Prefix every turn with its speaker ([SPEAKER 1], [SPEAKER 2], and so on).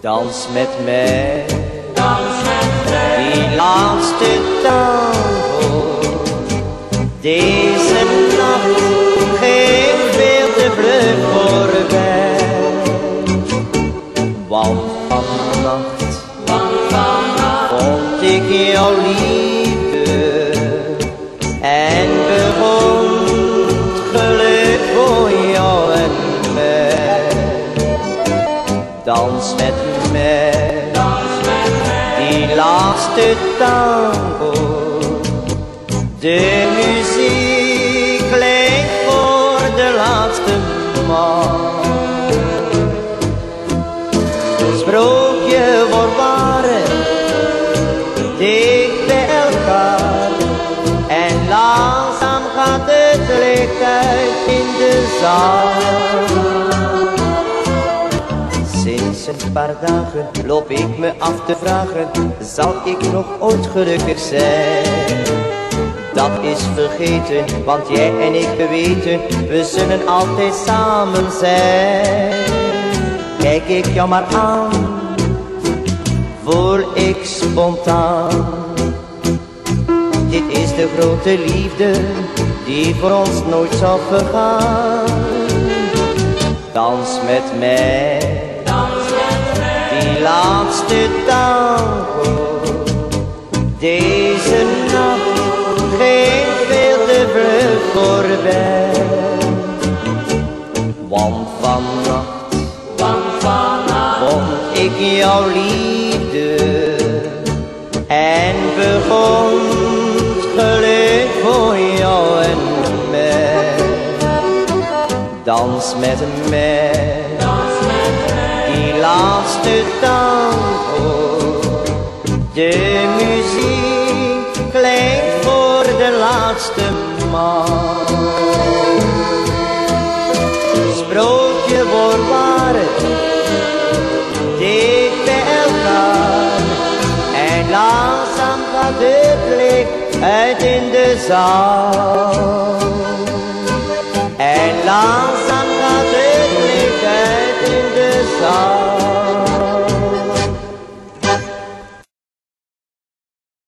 [SPEAKER 1] Dans met mij, die laatste tango. Deze nacht ging veel te vlug voorbij. Want vannacht, vond ik jouw liefde Dans met mij, die laatste tango. De muziek klinkt voor de laatste man. Sprookje wordt waarheid, dicht bij elkaar. En langzaam gaat het licht uit in de zaal. Sinds een paar dagen loop ik me af te vragen, zal ik nog ooit gelukkig zijn? Dat is vergeten, want jij en ik weten, we zullen altijd samen zijn. Kijk ik jou maar aan, voel ik spontaan. Dit is de grote liefde, die voor ons nooit zal vergaan. Dans met mij, Deze nacht ging veel te vlug voorbij. Want vannacht vond ik jouw liefde en begon het geluk voor jou en mij. Dans met mij, die laatste tango. laatste maal. Sprookje voor Waren. dicht bij. En langzaam gaat de blik uit in de zaal. En langzaam